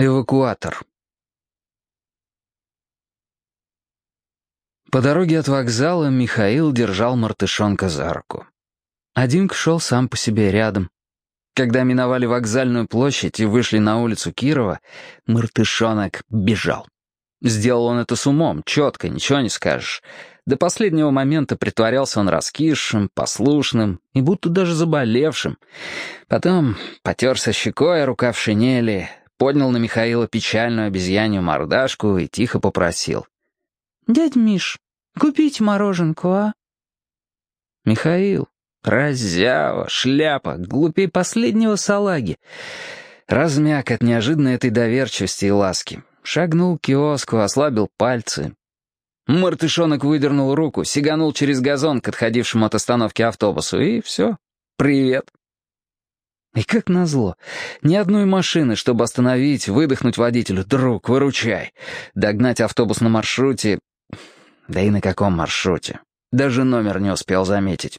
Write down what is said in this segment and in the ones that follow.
Эвакуатор. По дороге от вокзала Михаил держал мартышонка за руку. Один шел сам по себе рядом. Когда миновали вокзальную площадь и вышли на улицу Кирова, мартышонок бежал. Сделал он это с умом, четко, ничего не скажешь. До последнего момента притворялся он раскисшим, послушным и будто даже заболевшим. Потом потерся щекой рука в шинели, поднял на Михаила печальную обезьянью мордашку и тихо попросил. «Дядь Миш, купите мороженку, а?» Михаил, раззява, шляпа, глупей последнего салаги, размяк от неожиданной этой доверчивости и ласки, шагнул к киоску, ослабил пальцы. Мартышонок выдернул руку, сиганул через газон к отходившему от остановки автобусу, и все, привет. И как назло, ни одной машины, чтобы остановить, выдохнуть водителю. «Друг, выручай!» Догнать автобус на маршруте... Да и на каком маршруте? Даже номер не успел заметить.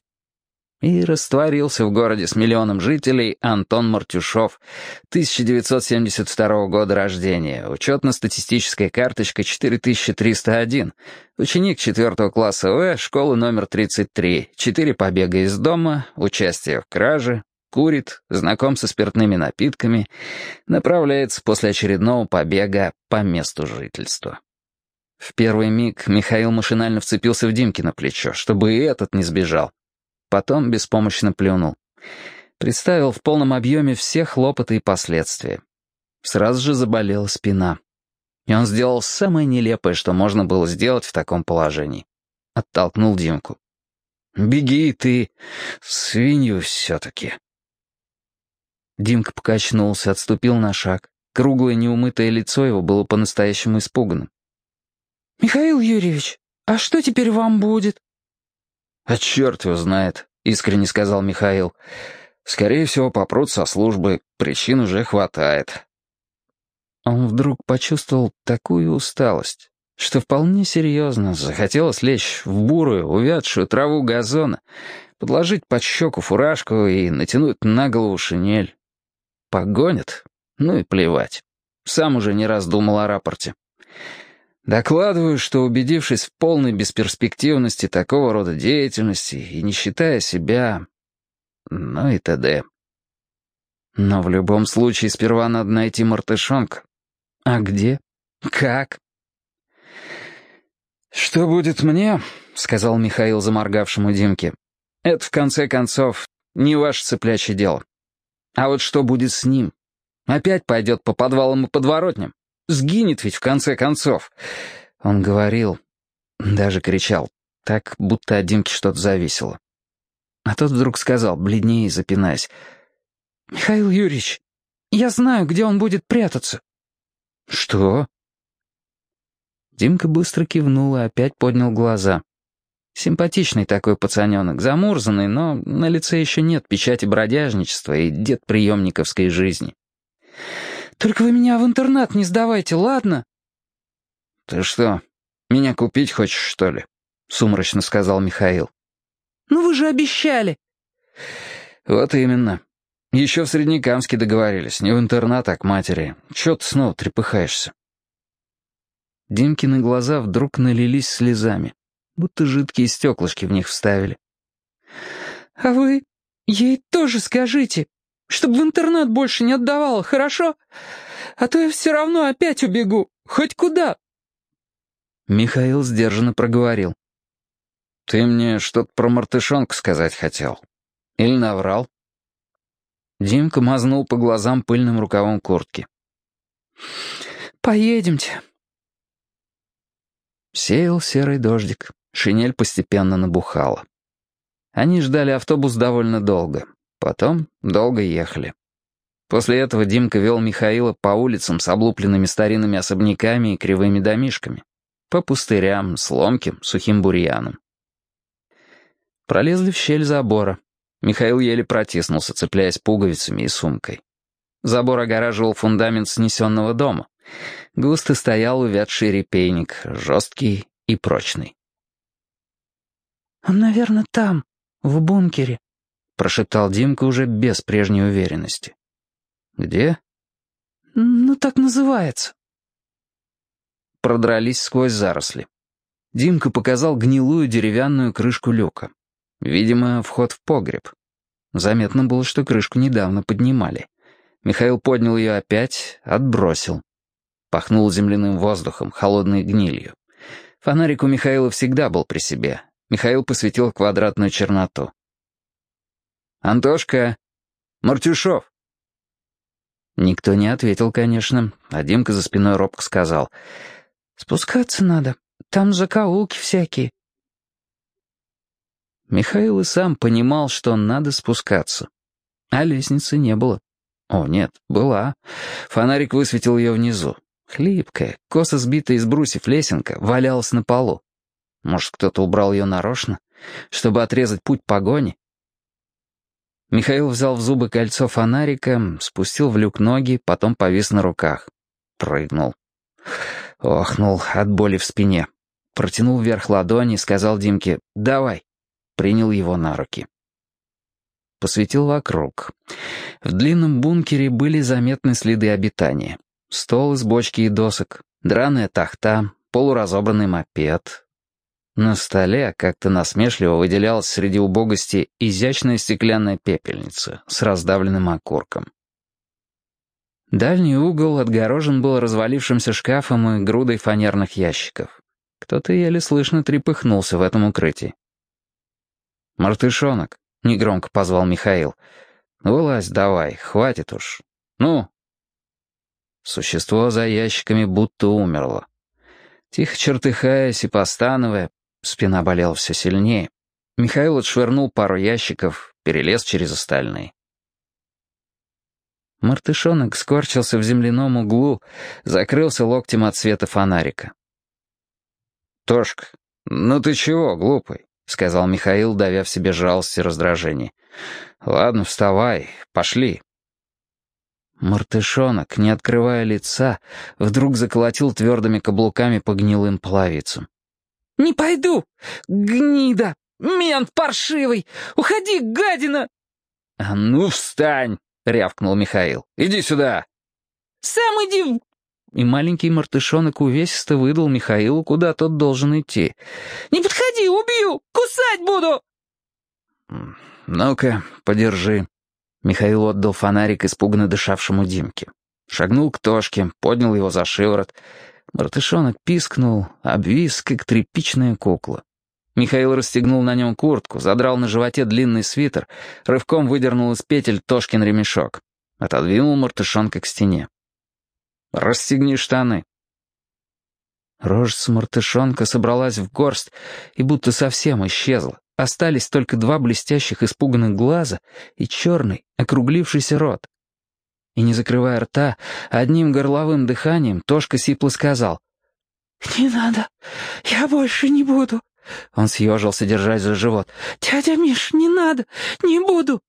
И растворился в городе с миллионом жителей Антон Мартюшов, 1972 года рождения, учетно-статистическая карточка 4301, ученик 4 класса В, школы номер 33, 4 побега из дома, участие в краже, курит, знаком со спиртными напитками, направляется после очередного побега по месту жительства. В первый миг Михаил машинально вцепился в Димки на плечо, чтобы и этот не сбежал. Потом беспомощно плюнул. Представил в полном объеме все хлопоты и последствия. Сразу же заболела спина. И он сделал самое нелепое, что можно было сделать в таком положении. Оттолкнул Димку. «Беги ты, свинью все-таки». Димка покачнулся, отступил на шаг. Круглое неумытое лицо его было по-настоящему испуганным. «Михаил Юрьевич, а что теперь вам будет?» «А черт его знает», — искренне сказал Михаил. «Скорее всего, попрут со службы, причин уже хватает». Он вдруг почувствовал такую усталость, что вполне серьезно захотелось лечь в бурую, увядшую траву газона, подложить под щеку фуражку и натянуть на голову шинель. Погонят? Ну и плевать. Сам уже не раз думал о рапорте. Докладываю, что, убедившись в полной бесперспективности такого рода деятельности и не считая себя... ну и т.д. Но в любом случае сперва надо найти мартышонка. А где? Как? «Что будет мне?» — сказал Михаил заморгавшему Димке. «Это, в конце концов, не ваше цыплячье дело. А вот что будет с ним? Опять пойдет по подвалам и подворотням? Сгинет ведь в конце концов. Он говорил, даже кричал, так, будто от Димки что-то зависело. А тот вдруг сказал, бледнее и запинаясь, «Михаил Юрьевич, я знаю, где он будет прятаться». «Что?» Димка быстро кивнул и опять поднял глаза. Симпатичный такой пацаненок, замурзанный, но на лице еще нет печати бродяжничества и дед приемниковской жизни. «Только вы меня в интернат не сдавайте, ладно?» «Ты что, меня купить хочешь, что ли?» — сумрачно сказал Михаил. «Ну вы же обещали!» «Вот именно. Еще в Среднекамске договорились, не в интернат, а к матери. Чего ты снова трепыхаешься?» Димкины глаза вдруг налились слезами будто жидкие стеклышки в них вставили. «А вы ей тоже скажите, чтобы в интернат больше не отдавала, хорошо? А то я все равно опять убегу, хоть куда». Михаил сдержанно проговорил. «Ты мне что-то про мартышонку сказать хотел? Или наврал?» Димка мазнул по глазам пыльным рукавом куртки. «Поедемте». Сеял серый дождик. Шинель постепенно набухала. Они ждали автобус довольно долго. Потом долго ехали. После этого Димка вел Михаила по улицам с облупленными старинными особняками и кривыми домишками. По пустырям, с ломким, сухим бурьяном. Пролезли в щель забора. Михаил еле протиснулся, цепляясь пуговицами и сумкой. Забор огораживал фундамент снесенного дома. Густо стоял увядший репейник, жесткий и прочный. «Он, наверное, там, в бункере», — прошептал Димка уже без прежней уверенности. «Где?» Ну, так называется. Продрались сквозь заросли. Димка показал гнилую деревянную крышку люка. Видимо, вход в погреб. Заметно было, что крышку недавно поднимали. Михаил поднял ее опять, отбросил. Пахнул земляным воздухом, холодной гнилью. Фонарик у Михаила всегда был при себе. Михаил посветил квадратную черноту. «Антошка! Мартюшов!» Никто не ответил, конечно, а Димка за спиной робко сказал. «Спускаться надо, там закоулки всякие». Михаил и сам понимал, что надо спускаться. А лестницы не было. О, нет, была. Фонарик высветил ее внизу. Хлипкая, косо сбитая из брусьев лесенка валялась на полу. Может, кто-то убрал ее нарочно, чтобы отрезать путь погони? Михаил взял в зубы кольцо фонарика, спустил в люк ноги, потом повис на руках. Прыгнул. Охнул от боли в спине. Протянул вверх ладони, сказал Димке «давай». Принял его на руки. Посветил вокруг. В длинном бункере были заметны следы обитания. Стол из бочки и досок, драная тахта, полуразобранный мопед, на столе как-то насмешливо выделялась среди убогости изящная стеклянная пепельница с раздавленным окурком. Дальний угол отгорожен был развалившимся шкафом и грудой фанерных ящиков. Кто-то еле слышно трепыхнулся в этом укрытии. «Мартышонок», — негромко позвал Михаил. «Ну, «Вылазь давай, хватит уж. Ну?» Существо за ящиками будто умерло. Тихо чертыхаясь и постановая, Спина болела все сильнее. Михаил отшвырнул пару ящиков, перелез через остальные. Мартышонок скорчился в земляном углу, закрылся локтем от света фонарика. «Тошка, ну ты чего, глупый?» — сказал Михаил, давя в себе жалость и раздражение. «Ладно, вставай, пошли». Мартышонок, не открывая лица, вдруг заколотил твердыми каблуками по гнилым половицам. «Не пойду! Гнида! Мент паршивый! Уходи, гадина!» «А ну, встань!» — рявкнул Михаил. «Иди сюда!» «Сам иди!» И маленький мартышонок увесисто выдал Михаилу, куда тот должен идти. «Не подходи, убью! Кусать буду!» «Ну-ка, подержи». Михаил отдал фонарик испуганно дышавшему Димке. Шагнул к Тошке, поднял его за шиворот. Мартышонок пискнул, обвис, как тряпичная кукла. Михаил расстегнул на нем куртку, задрал на животе длинный свитер, рывком выдернул из петель Тошкин ремешок. Отодвинул мартышонка к стене. «Расстегни штаны». Рожица мартышонка собралась в горсть и будто совсем исчезла. Остались только два блестящих испуганных глаза и черный, округлившийся рот. И, не закрывая рта, одним горловым дыханием Тошка сипло сказал. «Не надо, я больше не буду». Он съежился, держась за живот. «Дядя Миш, не надо, не буду».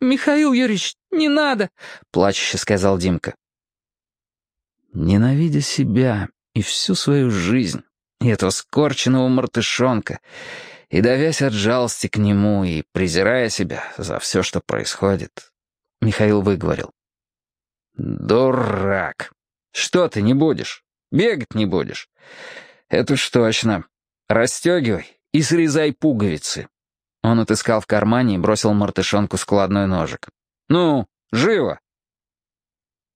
«Михаил Юрьевич, не надо», — плачуще сказал Димка. Ненавидя себя и всю свою жизнь, и этого скорченного мартышонка, и давясь от жалости к нему, и презирая себя за все, что происходит, Михаил выговорил. «Дурак! Что ты не будешь? Бегать не будешь? Это уж точно. Расстегивай и срезай пуговицы». Он отыскал в кармане и бросил мартышонку складной ножик. «Ну, живо!»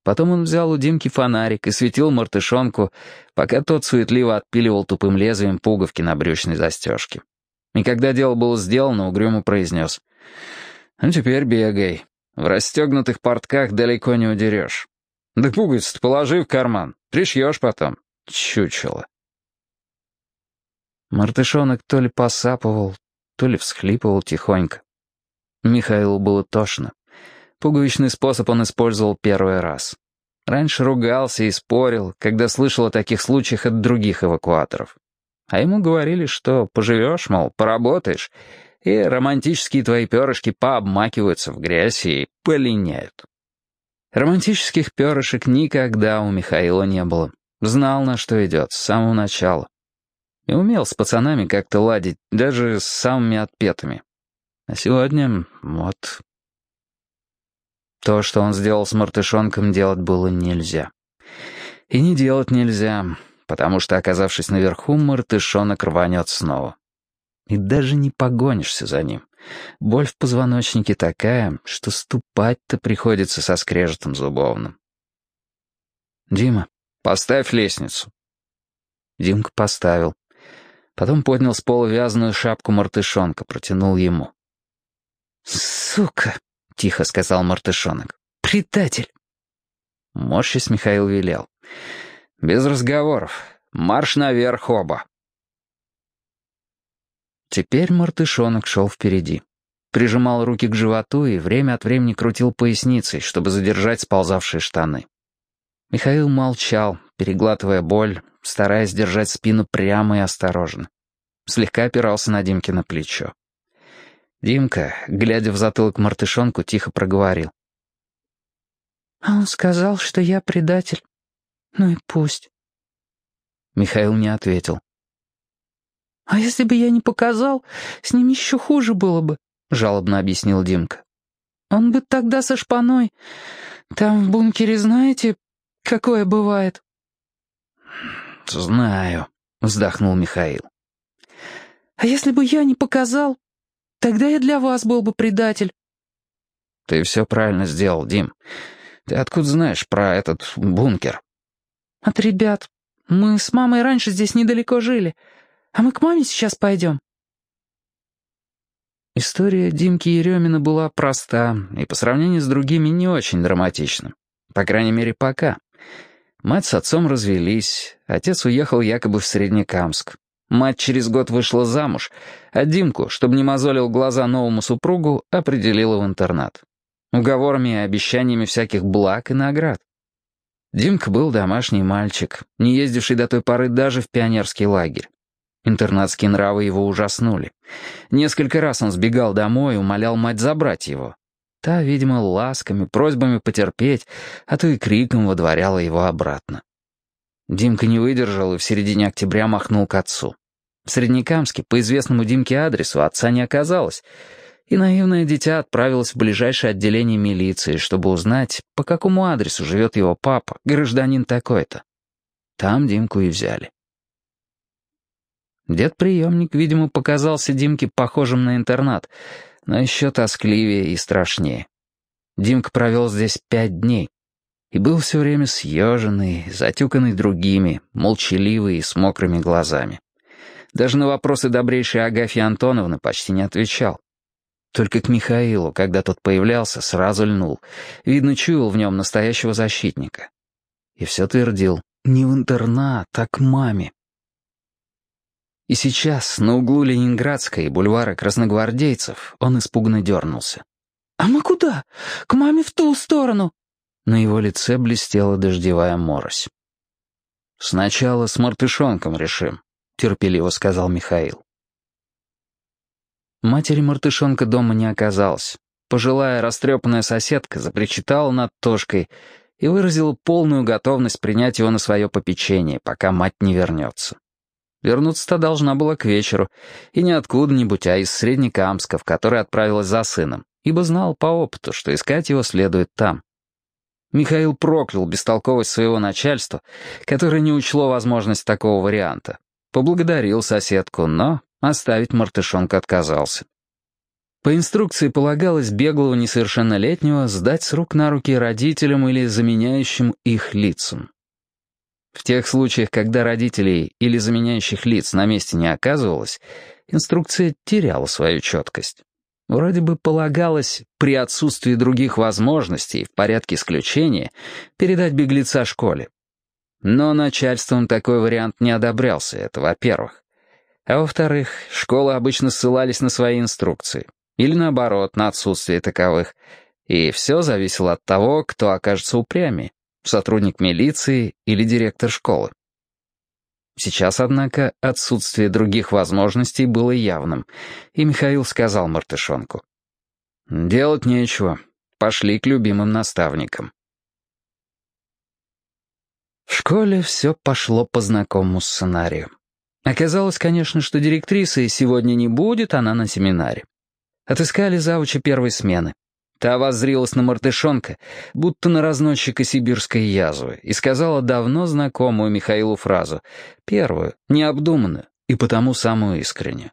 Потом он взял у Димки фонарик и светил мартышонку, пока тот суетливо отпиливал тупым лезвием пуговки на брючной застежке. И когда дело было сделано, угрюмо произнес. «Ну теперь бегай. В расстегнутых портках далеко не удерешь. Да пуговицы положи в карман, пришьешь потом. Чучело. Мартышонок то ли посапывал, то ли всхлипывал тихонько. Михаилу было тошно. Пуговичный способ он использовал первый раз. Раньше ругался и спорил, когда слышал о таких случаях от других эвакуаторов. А ему говорили, что поживешь, мол, поработаешь, и романтические твои перышки пообмакиваются в грязь и полиняют. Романтических перышек никогда у Михаила не было. Знал, на что идет, с самого начала. И умел с пацанами как-то ладить, даже с самыми отпетыми. А сегодня вот... То, что он сделал с мартышонком, делать было нельзя. И не делать нельзя, потому что, оказавшись наверху, мартышонок рванет снова. И даже не погонишься за ним. Боль в позвоночнике такая, что ступать-то приходится со скрежетом зубовным. «Дима, поставь лестницу». Димка поставил. Потом поднял с пола вязаную шапку мартышонка, протянул ему. «Сука!» — тихо сказал мартышонок. «Предатель!» Морщись Михаил велел. «Без разговоров. Марш наверх оба!» Теперь мартышонок шел впереди. Прижимал руки к животу и время от времени крутил поясницей, чтобы задержать сползавшие штаны. Михаил молчал, переглатывая боль, стараясь держать спину прямо и осторожно. Слегка опирался на Димкино плечо. Димка, глядя в затылок мартышонку, тихо проговорил. «А он сказал, что я предатель. Ну и пусть». Михаил не ответил. «А если бы я не показал, с ним еще хуже было бы», — жалобно объяснил Димка. «Он бы тогда со шпаной. Там в бункере знаете, какое бывает?» «Знаю», — вздохнул Михаил. «А если бы я не показал, Тогда я для вас был бы предатель». «Ты все правильно сделал, Дим. Ты откуда знаешь про этот бункер?» «От ребят. Мы с мамой раньше здесь недалеко жили. А мы к маме сейчас пойдем». История Димки Еремина была проста и по сравнению с другими не очень драматична. По крайней мере, пока. Мать с отцом развелись, отец уехал якобы в Среднекамск. Мать через год вышла замуж, а Димку, чтобы не мозолил глаза новому супругу, определила в интернат. Уговорами и обещаниями всяких благ и наград. Димка был домашний мальчик, не ездивший до той поры даже в пионерский лагерь. Интернатские нравы его ужаснули. Несколько раз он сбегал домой и умолял мать забрать его. Та, видимо, ласками, просьбами потерпеть, а то и криком водворяла его обратно. Димка не выдержал и в середине октября махнул к отцу. В Среднекамске по известному Димке адресу отца не оказалось, и наивное дитя отправилось в ближайшее отделение милиции, чтобы узнать, по какому адресу живет его папа, гражданин такой-то. Там Димку и взяли. Дед-приемник, видимо, показался Димке похожим на интернат, но еще тоскливее и страшнее. Димка провел здесь пять дней и был все время съеженный, затюканный другими, молчаливый и с мокрыми глазами. Даже на вопросы добрейшей Агафьи Антоновны почти не отвечал. Только к Михаилу, когда тот появлялся, сразу льнул. Видно, чуял в нем настоящего защитника. И все твердил, не в интернат, а к маме. И сейчас, на углу Ленинградской и бульвара Красногвардейцев, он испуганно дернулся. «А мы куда? К маме в ту сторону!» На его лице блестела дождевая морось. «Сначала с мартышонком решим», — терпеливо сказал Михаил. Матери мартышонка дома не оказалось. Пожилая растрепанная соседка запричитала над Тошкой и выразила полную готовность принять его на свое попечение, пока мать не вернется. Вернуться-то должна была к вечеру, и не откуда-нибудь, а из Среднекамска, в который отправилась за сыном, ибо знал по опыту, что искать его следует там. Михаил проклял бестолковость своего начальства, которое не учло возможность такого варианта. Поблагодарил соседку, но оставить мартышонка отказался. По инструкции полагалось беглого несовершеннолетнего сдать с рук на руки родителям или заменяющим их лицам. В тех случаях, когда родителей или заменяющих лиц на месте не оказывалось, инструкция теряла свою четкость. Вроде бы полагалось, при отсутствии других возможностей, в порядке исключения, передать беглеца школе. Но начальством такой вариант не одобрялся, это во-первых. А во-вторых, школы обычно ссылались на свои инструкции. Или наоборот, на отсутствие таковых. И все зависело от того, кто окажется упрямее. Сотрудник милиции или директор школы. Сейчас, однако, отсутствие других возможностей было явным, и Михаил сказал Мартышонку. «Делать нечего. Пошли к любимым наставникам». В школе все пошло по знакомому сценарию. Оказалось, конечно, что директрисы сегодня не будет, она на семинаре. Отыскали завуча первой смены. Та воззрилась на мартышонка, будто на разносчика сибирской язвы, и сказала давно знакомую Михаилу фразу, первую, необдуманную и потому самую искреннюю.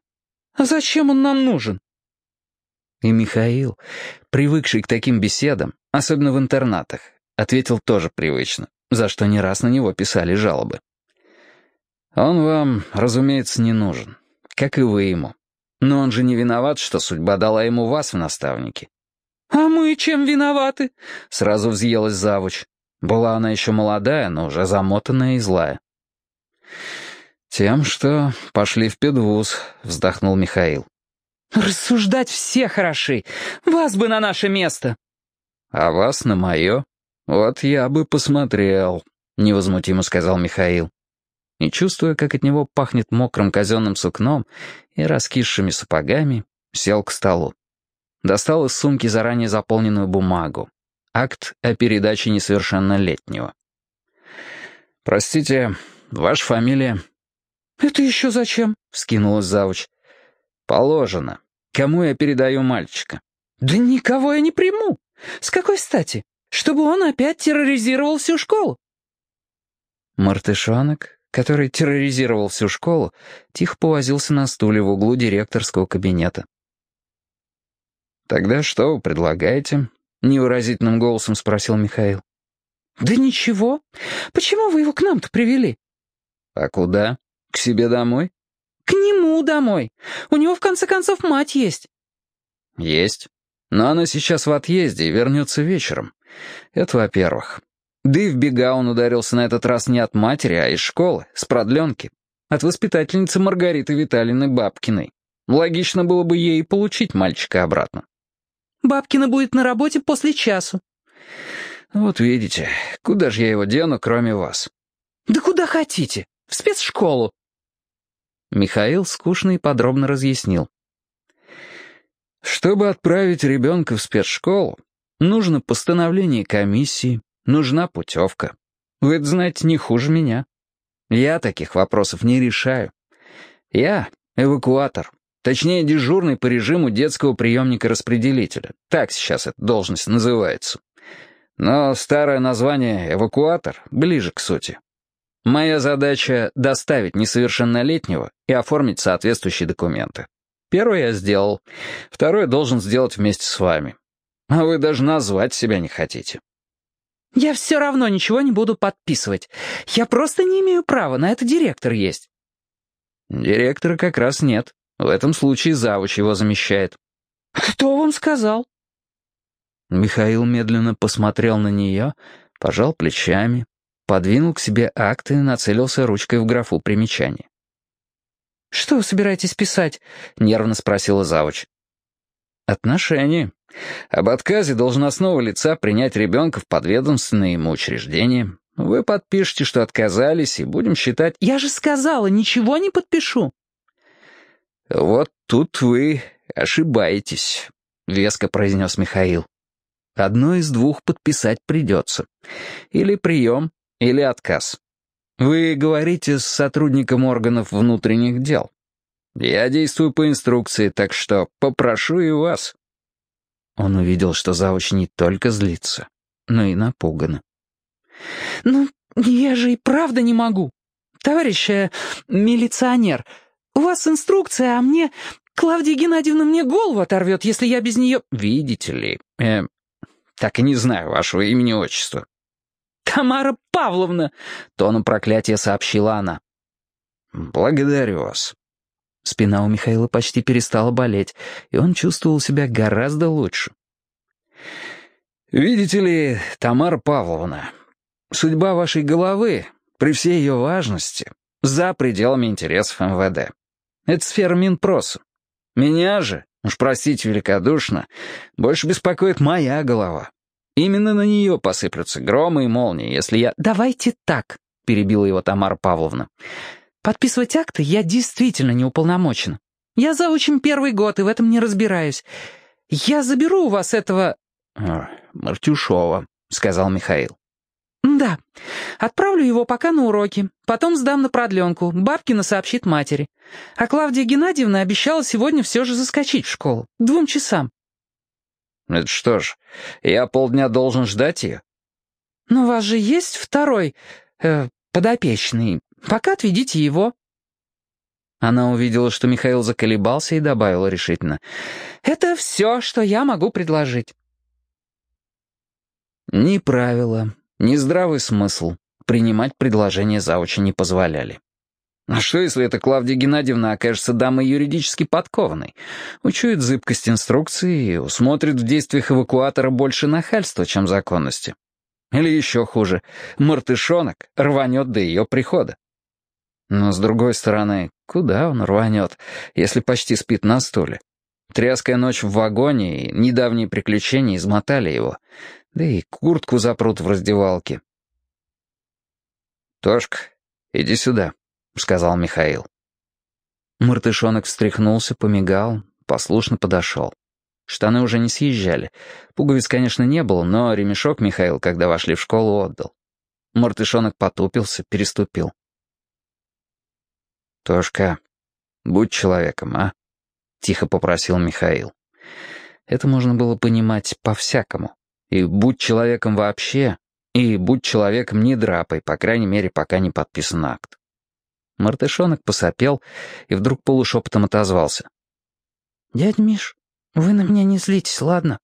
«А зачем он нам нужен?» И Михаил, привыкший к таким беседам, особенно в интернатах, ответил тоже привычно, за что не раз на него писали жалобы. «Он вам, разумеется, не нужен, как и вы ему. Но он же не виноват, что судьба дала ему вас в наставники. «А мы чем виноваты?» — сразу взъелась завуч. Была она еще молодая, но уже замотанная и злая. «Тем, что пошли в педвуз», — вздохнул Михаил. «Рассуждать все хороши. Вас бы на наше место». «А вас на мое? Вот я бы посмотрел», — невозмутимо сказал Михаил. И, чувствуя, как от него пахнет мокрым казенным сукном и раскисшими сапогами, сел к столу. Достал из сумки заранее заполненную бумагу. Акт о передаче несовершеннолетнего. «Простите, ваша фамилия?» «Это еще зачем?» — вскинулась завуч. «Положено. Кому я передаю мальчика?» «Да никого я не приму. С какой стати? Чтобы он опять терроризировал всю школу». Мартышонок, который терроризировал всю школу, тихо повозился на стуле в углу директорского кабинета. «Тогда что вы предлагаете?» — невыразительным голосом спросил Михаил. «Да ничего. Почему вы его к нам-то привели?» «А куда? К себе домой?» «К нему домой. У него, в конце концов, мать есть». «Есть. Но она сейчас в отъезде и вернется вечером. Это во-первых. Да и в бега он ударился на этот раз не от матери, а из школы, с продленки. От воспитательницы Маргариты Виталины Бабкиной. Логично было бы ей получить мальчика обратно. Бабкина будет на работе после часу». «Вот видите, куда же я его дену, кроме вас?» «Да куда хотите. В спецшколу». Михаил скучно и подробно разъяснил. «Чтобы отправить ребенка в спецшколу, нужно постановление комиссии, нужна путевка. Вы это знаете не хуже меня. Я таких вопросов не решаю. Я эвакуатор. Точнее, дежурный по режиму детского приемника-распределителя. Так сейчас эта должность называется. Но старое название «эвакуатор» ближе к сути. Моя задача — доставить несовершеннолетнего и оформить соответствующие документы. Первое я сделал, второе должен сделать вместе с вами. А вы даже назвать себя не хотите. «Я все равно ничего не буду подписывать. Я просто не имею права, на это директор есть». «Директора как раз нет. В этом случае завуч его замещает. «Кто вам сказал?» Михаил медленно посмотрел на нее, пожал плечами, подвинул к себе акты и нацелился ручкой в графу примечаний. «Что вы собираетесь писать?» — нервно спросила завуч. «Отношения. Об отказе должностного лица принять ребенка в подведомственное ему учреждение. Вы подпишете, что отказались, и будем считать...» «Я же сказала, ничего не подпишу». «Вот тут вы ошибаетесь», — веско произнес Михаил. «Одно из двух подписать придется. Или прием, или отказ. Вы говорите с сотрудником органов внутренних дел. Я действую по инструкции, так что попрошу и вас». Он увидел, что завуч не только злится, но и напугана. «Ну, я же и правда не могу. Товарищ э, милиционер, у вас инструкция, а мне... Клавдия Геннадьевна мне голову оторвет, если я без нее...» «Видите ли, э, так и не знаю вашего имени-отчества». «Тамара Павловна!» — тоном проклятия сообщила она. «Благодарю вас». Спина у Михаила почти перестала болеть, и он чувствовал себя гораздо лучше. «Видите ли, Тамара Павловна, судьба вашей головы, при всей ее важности, за пределами интересов МВД. Это сфера Минпроса. Меня же, уж простите великодушно, больше беспокоит моя голова. Именно на нее посыплются громы и молнии, если я... «Давайте так», — перебила его Тамара Павловна. «Подписывать акты я действительно не уполномочена. Я заучим первый год и в этом не разбираюсь. Я заберу у вас этого...» «Мартюшова», — сказал Михаил. «Да. Отправлю его пока на уроки. Потом сдам на продленку. Бабкина сообщит матери. А Клавдия Геннадьевна обещала сегодня все же заскочить в школу. К двум часам». Это что ж, я полдня должен ждать ее? «Но у вас же есть второй э, подопечный. Пока отведите его». Она увидела, что Михаил заколебался и добавила решительно. «Это все, что я могу предложить». Ни правила, ни здравый смысл принимать предложение за не позволяли. А что, если эта Клавдия Геннадьевна окажется дамой юридически подкованной? Учует зыбкость инструкции и усмотрит в действиях эвакуатора больше нахальства, чем законности. Или еще хуже, мартышонок рванет до ее прихода. Но, с другой стороны, куда он рванет, если почти спит на стуле? Тряская ночь в вагоне и недавние приключения измотали его. Да и куртку запрут в раздевалке. «Тошка, иди сюда», — сказал Михаил. Мартышонок встряхнулся, помигал, послушно подошел. Штаны уже не съезжали. Пуговиц, конечно, не было, но ремешок Михаил, когда вошли в школу, отдал. Мартышонок потупился, переступил. «Тошка, будь человеком, а?» — тихо попросил Михаил. Это можно было понимать по-всякому. И будь человеком вообще, и будь человеком не драпой, по крайней мере, пока не подписан акт. Мартышонок посопел и вдруг полушепотом отозвался. «Дядь Миш, вы на меня не злитесь, ладно?»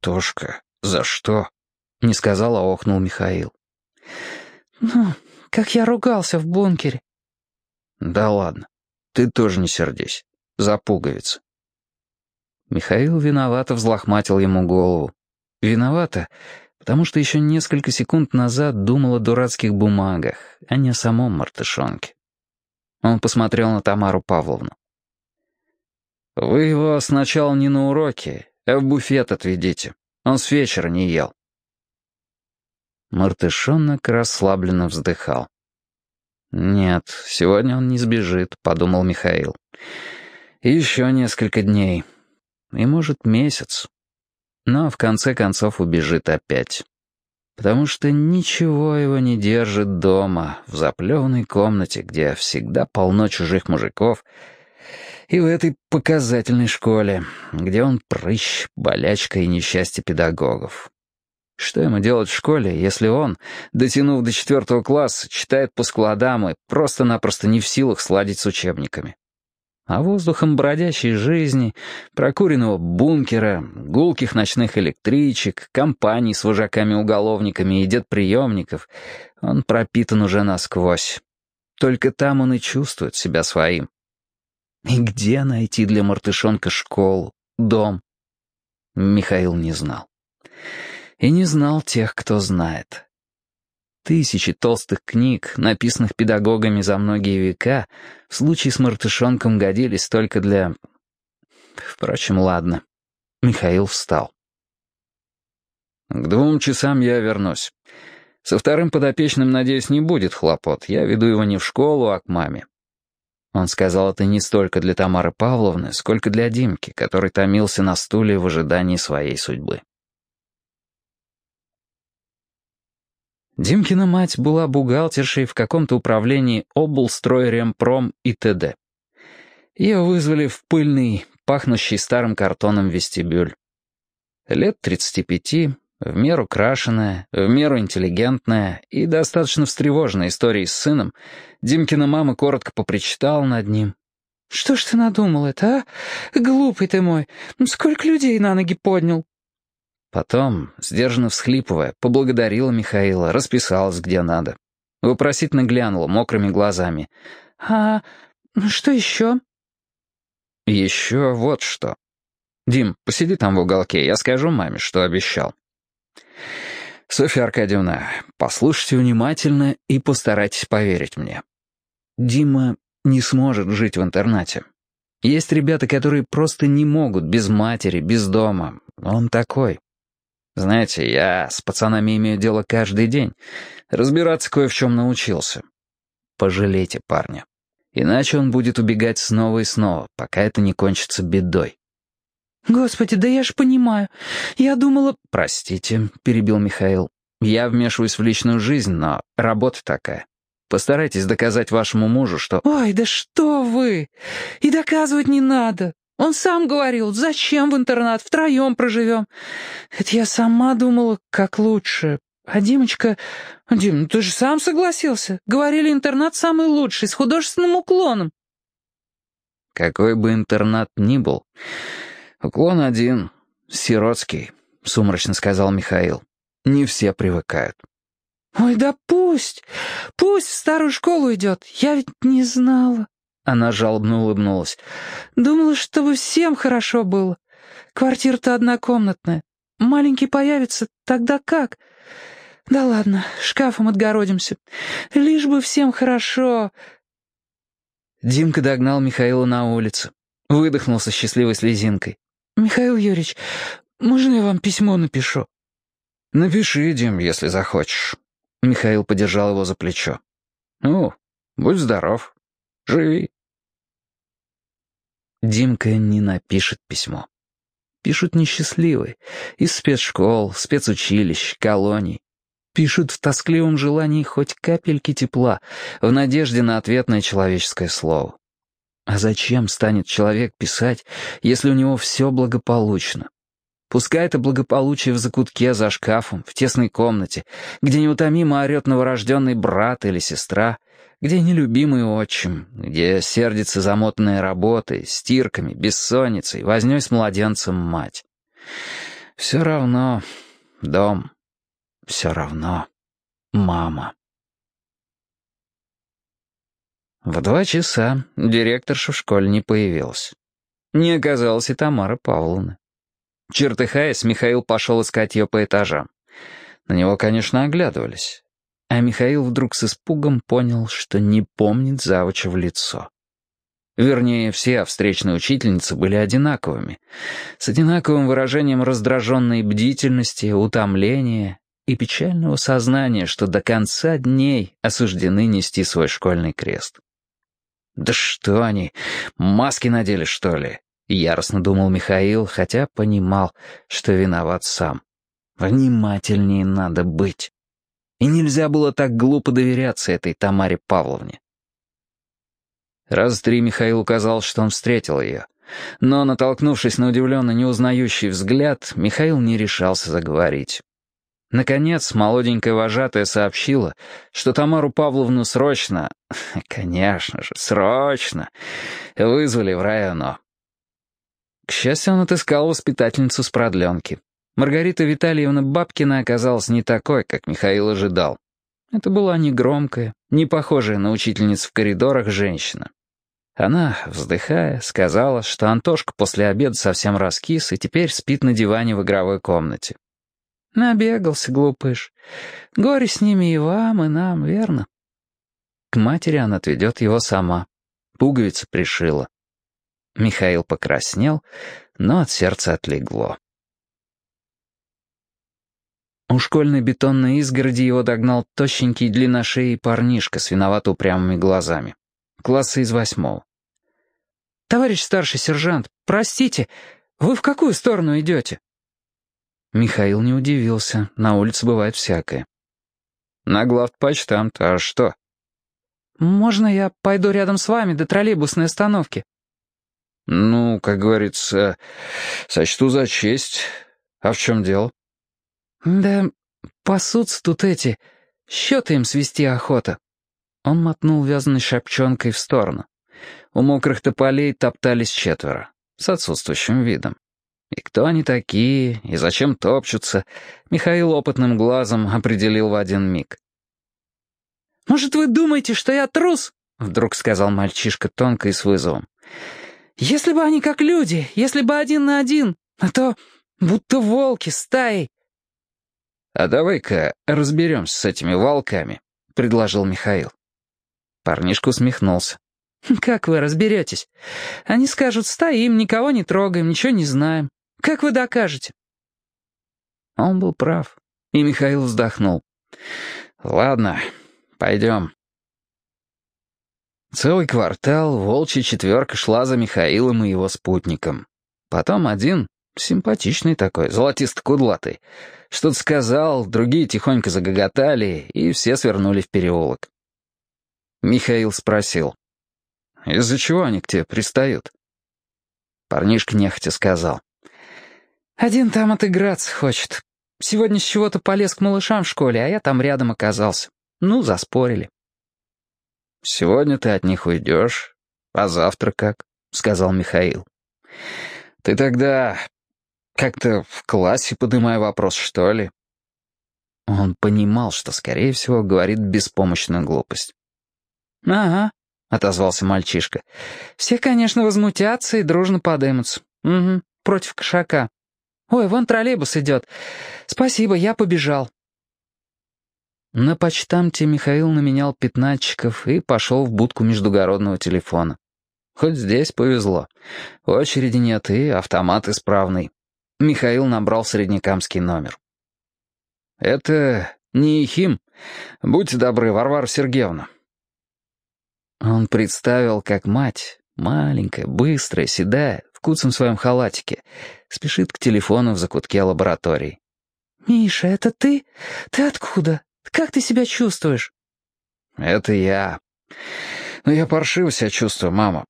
«Тошка, за что?» — не сказал, а охнул Михаил. «Ну, как я ругался в бункере». «Да ладно, ты тоже не сердись. За пуговицы». Михаил виновато взлохматил ему голову. Виновато, потому что еще несколько секунд назад думал о дурацких бумагах, а не о самом мартышонке. Он посмотрел на Тамару Павловну. «Вы его сначала не на уроке, а в буфет отведите. Он с вечера не ел». Мартышонок расслабленно вздыхал. «Нет, сегодня он не сбежит», — подумал Михаил. «Еще несколько дней. И, может, месяц. Но в конце концов убежит опять. Потому что ничего его не держит дома, в заплеванной комнате, где всегда полно чужих мужиков, и в этой показательной школе, где он прыщ, болячка и несчастье педагогов. Что ему делать в школе, если он, дотянув до четвертого класса, читает по складам и просто-напросто не в силах сладить с учебниками? А воздухом бродящей жизни, прокуренного бункера, гулких ночных электричек, компаний с вожаками-уголовниками и дедприемников он пропитан уже насквозь. Только там он и чувствует себя своим. И где найти для мартышонка школу, дом? Михаил не знал. И не знал тех, кто знает. Тысячи толстых книг, написанных педагогами за многие века, в случае с мартышонком годились только для... Впрочем, ладно. Михаил встал. «К двум часам я вернусь. Со вторым подопечным, надеюсь, не будет хлопот. Я веду его не в школу, а к маме. Он сказал это не столько для Тамары Павловны, сколько для Димки, который томился на стуле в ожидании своей судьбы. Димкина мать была бухгалтершей в каком-то управлении облстройремпром и т.д. Ее вызвали в пыльный, пахнущий старым картоном вестибюль. Лет 35, в меру крашеная, в меру интеллигентная и достаточно встревоженная историей с сыном, Димкина мама коротко попричитала над ним. «Что ж ты надумал это, а? Глупый ты мой! Сколько людей на ноги поднял!» Потом, сдержанно всхлипывая, поблагодарила Михаила, расписалась где надо. Вопросительно глянула мокрыми глазами. «А что еще?» «Еще вот что. Дим, посиди там в уголке, я скажу маме, что обещал». «Софья Аркадьевна, послушайте внимательно и постарайтесь поверить мне. Дима не сможет жить в интернате. Есть ребята, которые просто не могут без матери, без дома. Он такой. Знаете, я с пацанами имею дело каждый день. Разбираться кое в чем научился. Пожалейте парня. Иначе он будет убегать снова и снова, пока это не кончится бедой. «Господи, да я ж понимаю. Я думала...» «Простите», — перебил Михаил. «Я вмешиваюсь в личную жизнь, но работа такая. Постарайтесь доказать вашему мужу, что...» «Ой, да что вы! И доказывать не надо. Он сам говорил, зачем в интернат, втроем проживем. Это я сама думала, как лучше. А Димочка... Дим, ну ты же сам согласился. Говорили, интернат самый лучший, с художественным уклоном. Какой бы интернат ни был, уклон один, сиротский, сумрачно сказал Михаил. Не все привыкают. «Ой, да пусть! Пусть в старую школу идет! Я ведь не знала!» Она жалобно улыбнулась. «Думала, чтобы всем хорошо было. Квартира-то однокомнатная. Маленький появится, тогда как? Да ладно, шкафом отгородимся. Лишь бы всем хорошо...» Димка догнал Михаила на улице. Выдохнул со счастливой слезинкой. «Михаил Юрьевич, можно я вам письмо напишу?» «Напиши, Дим, если захочешь». Михаил подержал его за плечо. «Ну, будь здоров. Живи». Димка не напишет письмо. Пишут несчастливые. Из спецшкол, спецучилищ, колоний. Пишут в тоскливом желании хоть капельки тепла, в надежде на ответное человеческое слово. А зачем станет человек писать, если у него все благополучно? Пускай это благополучие в закутке за шкафом, в тесной комнате, где неутомимо орет новорожденный брат или сестра, где нелюбимый отчим, где сердится замотанная работой, стирками, бессонницей, вознёй с младенцем мать. Все равно дом, все равно мама. В два часа директорша в школе не появилась. Не оказалось и Тамара Павловны. Чертыхаясь, Михаил пошел искать ее по этажам. На него, конечно, оглядывались. А Михаил вдруг с испугом понял, что не помнит завуча в лицо. Вернее, все встречные учительницы были одинаковыми, с одинаковым выражением раздраженной бдительности, утомления и печального сознания, что до конца дней осуждены нести свой школьный крест. «Да что они, маски надели, что ли?» Яростно думал Михаил, хотя понимал, что виноват сам. Внимательнее надо быть. И нельзя было так глупо доверяться этой Тамаре Павловне. Раз три Михаил указал, что он встретил ее. Но, натолкнувшись на удивленно неузнающий взгляд, Михаил не решался заговорить. Наконец, молоденькая вожатая сообщила, что Тамару Павловну срочно, конечно же, срочно, вызвали в районо. К счастью, он отыскал воспитательницу с продленки. Маргарита Витальевна Бабкина оказалась не такой, как Михаил ожидал. Это была не громкая, не похожая на учительницу в коридорах женщина. Она, вздыхая, сказала, что Антошка после обеда совсем раскис и теперь спит на диване в игровой комнате. Набегался, глупыш. Горе с ними и вам, и нам, верно? К матери она отведет его сама. Пуговица пришила. Михаил покраснел, но от сердца отлегло. У школьной бетонной изгороди его догнал тощенький длинношеий парнишка с виновато упрямыми глазами. Класса из восьмого. «Товарищ старший сержант, простите, вы в какую сторону идете?» Михаил не удивился, на улице бывает всякое. «На главпочтамт, а что?» «Можно я пойду рядом с вами до троллейбусной остановки?» «Ну, как говорится, сочту за честь. А в чем дело?» «Да пасутся тут эти. Счеты им свести охота». Он мотнул вязаной шапчонкой в сторону. У мокрых тополей топтались четверо, с отсутствующим видом. И кто они такие, и зачем топчутся, Михаил опытным глазом определил в один миг. «Может, вы думаете, что я трус?» — вдруг сказал мальчишка тонко и с вызовом. Если бы они как люди, если бы один на один, а то будто волки стаи. «А давай-ка разберемся с этими волками», — предложил Михаил. Парнишка усмехнулся. «Как вы разберетесь? Они скажут, стоим, никого не трогаем, ничего не знаем. Как вы докажете?» Он был прав, и Михаил вздохнул. «Ладно, пойдем». Целый квартал волчья четверка шла за Михаилом и его спутником. Потом один, симпатичный такой, золотисто-кудлатый, что-то сказал, другие тихонько загоготали, и все свернули в переулок. Михаил спросил, «Из-за чего они к тебе пристают?» Парнишка нехотя сказал. «Один там отыграться хочет. Сегодня с чего-то полез к малышам в школе, а я там рядом оказался. Ну, заспорили». «Сегодня ты от них уйдешь, а завтра как?» — сказал Михаил. «Ты тогда как-то в классе поднимай вопрос, что ли?» Он понимал, что, скорее всего, говорит беспомощную глупость. «Ага», — отозвался мальчишка. «Все, конечно, возмутятся и дружно подымутся. Угу, против кошака. Ой, вон троллейбус идет. Спасибо, я побежал». На почтамте Михаил наменял пятнатчиков и пошел в будку междугородного телефона. Хоть здесь повезло. Очереди нет и автомат исправный. Михаил набрал среднекамский номер. «Это не Ехим. Будьте добры, Варвара Сергеевна». Он представил, как мать, маленькая, быстрая, седая, в куцом своем халатике, спешит к телефону в закутке лаборатории. «Миша, это ты? Ты откуда? Как ты себя чувствуешь?» «Это я. Ну, я паршиво себя чувствую, мама.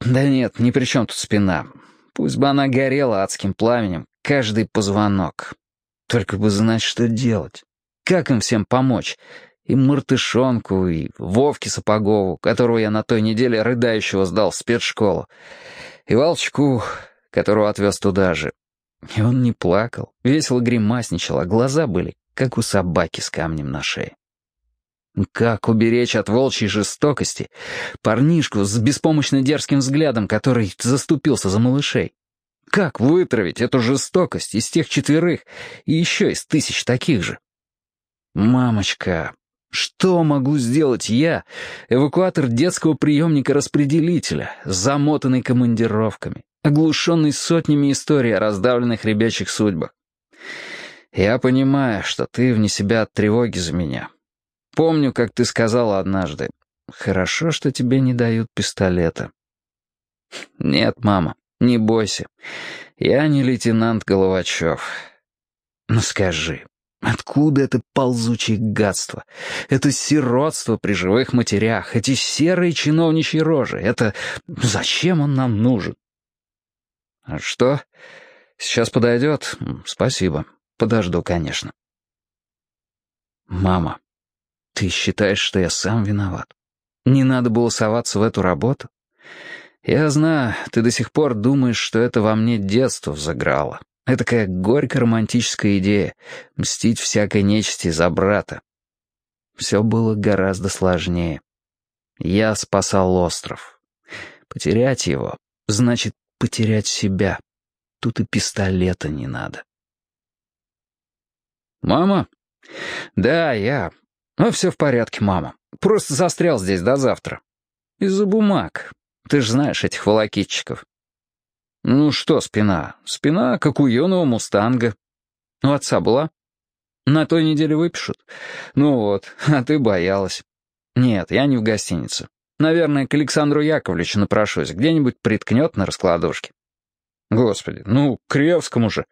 Да нет, ни при чем тут спина. Пусть бы она горела адским пламенем, каждый позвонок. Только бы знать, что делать. Как им всем помочь? И Мартышонку, и Вовке Сапогову, которого я на той неделе рыдающего сдал в спецшколу, и Волчку, которого отвез туда же. И он не плакал, весело гримасничал, а глаза были, как у собаки с камнем на шее. Как уберечь от волчьей жестокости парнишку с беспомощно дерзким взглядом, который заступился за малышей? Как вытравить эту жестокость из тех четверых и еще из тысяч таких же? Мамочка, что могу сделать я, эвакуатор детского приемника-распределителя, замотанный командировками, оглушенный сотнями историй о раздавленных ребячих судьбах? Я понимаю, что ты вне себя от тревоги за меня. Помню, как ты сказала однажды, «Хорошо, что тебе не дают пистолета». Нет, мама, не бойся. Я не лейтенант Головачев. Ну скажи, откуда это ползучее гадство? Это сиротство при живых матерях, эти серые чиновничьи рожи? Это... Зачем он нам нужен? А что? Сейчас подойдет? Спасибо. Подожду, конечно. Мама, ты считаешь, что я сам виноват? Не надо было соваться в эту работу? Я знаю, ты до сих пор думаешь, что это во мне детство взыграло. Это такая горько-романтическая идея — мстить всякой нечисти за брата. Все было гораздо сложнее. Я спасал остров. Потерять его — значит потерять себя. Тут и пистолета не надо. «Мама?» «Да, я. Ну, все в порядке, мама. Просто застрял здесь до завтра. Из-за бумаг. Ты ж знаешь этих волокитчиков. Ну что спина? Спина, как у юного мустанга. У отца была? На той неделе выпишут. Ну вот, а ты боялась. Нет, я не в гостинице. Наверное, к Александру Яковлевичу напрошусь. Где-нибудь приткнет на раскладушке. Господи, ну, к Ревскому же.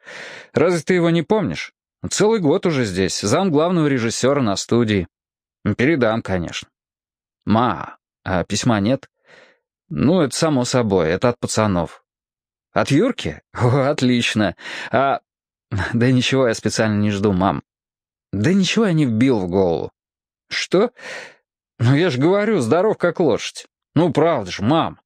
Разве ты его не помнишь? Целый год уже здесь, зам главного режиссера на студии. Передам, конечно. Ма, а письма нет? «Ну, это само собой, это от пацанов». «От Юрки? О, отлично. А...» «Да ничего я специально не жду, мам». «Да ничего я не вбил в голову». «Что? Ну, я же говорю, здоров как лошадь. Ну, правда ж, мам».